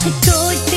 I told